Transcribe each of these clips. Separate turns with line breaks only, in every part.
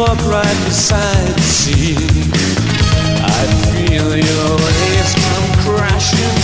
walk right beside the sea. I feel your waves come crashing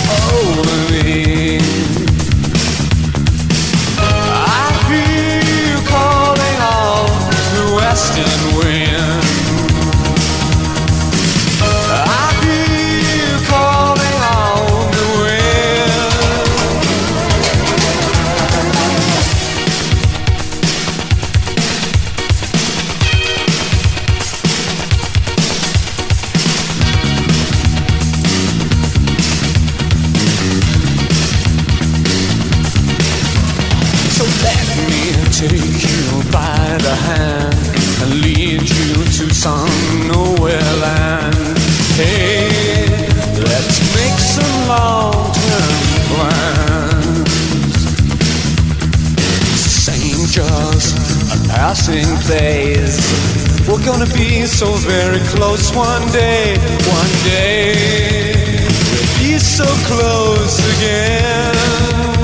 passing phase. We're gonna be so very close one day, one day. We'll be so close again.